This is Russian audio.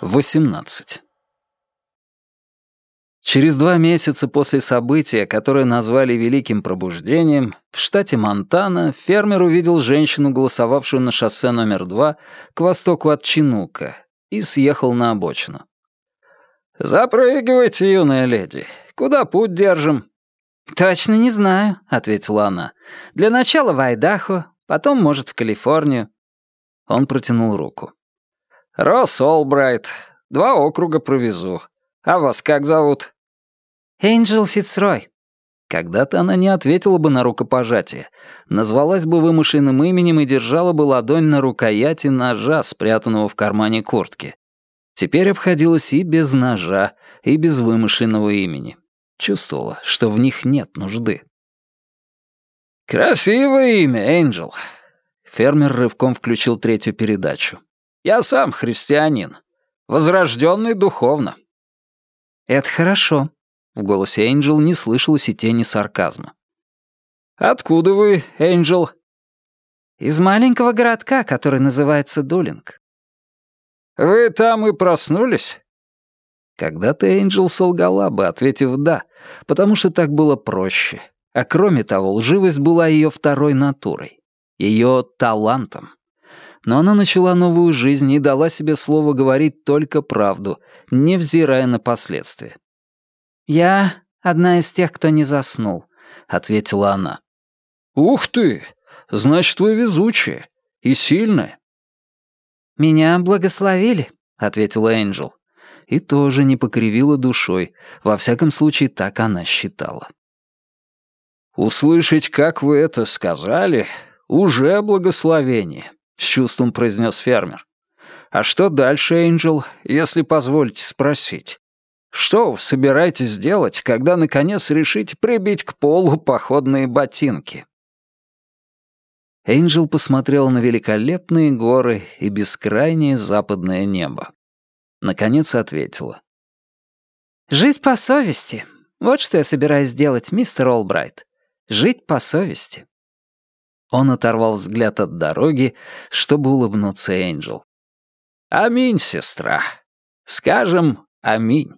18. Через два месяца после события, которое назвали Великим Пробуждением, в штате Монтана фермер увидел женщину, голосовавшую на шоссе номер два к востоку от Чинука, и съехал на обочину. «Запрыгивайте, юная леди. Куда путь держим?» «Точно не знаю», — ответила она. «Для начала в Айдахо, потом, может, в Калифорнию». Он протянул руку. «Росс Олбрайт. Два округа провезу. А вас как зовут?» «Энджел Фицрой». Когда-то она не ответила бы на рукопожатие, назвалась бы вымышленным именем и держала бы ладонь на рукояти ножа, спрятанного в кармане куртки. Теперь обходилась и без ножа, и без вымышленного имени. Чувствовала, что в них нет нужды. «Красивое имя, Энджел». Фермер рывком включил третью передачу. «Я сам христианин. Возрожденный духовно». «Это хорошо». В голосе Энджел не слышалось и тени сарказма. «Откуда вы, Энджел?» «Из маленького городка, который называется Дулинг». «Вы там и проснулись?» Когда-то Энджел солгала бы, ответив «да», потому что так было проще. А кроме того, лживость была ее второй натурой, ее талантом. Но она начала новую жизнь и дала себе слово говорить только правду, невзирая на последствия. «Я одна из тех, кто не заснул», — ответила она. «Ух ты! Значит, вы везучая и сильная». «Меня благословили», — ответила Энджел и тоже не покривила душой, во всяком случае так она считала. «Услышать, как вы это сказали, уже благословение», — с чувством произнес фермер. «А что дальше, Энджел, если позволите спросить? Что вы собираетесь делать, когда наконец решите прибить к полу походные ботинки?» Энджел посмотрел на великолепные горы и бескрайнее западное небо. Наконец ответила. «Жить по совести. Вот что я собираюсь сделать, мистер Олбрайт. Жить по совести». Он оторвал взгляд от дороги, чтобы улыбнуться Энджел. «Аминь, сестра. Скажем аминь».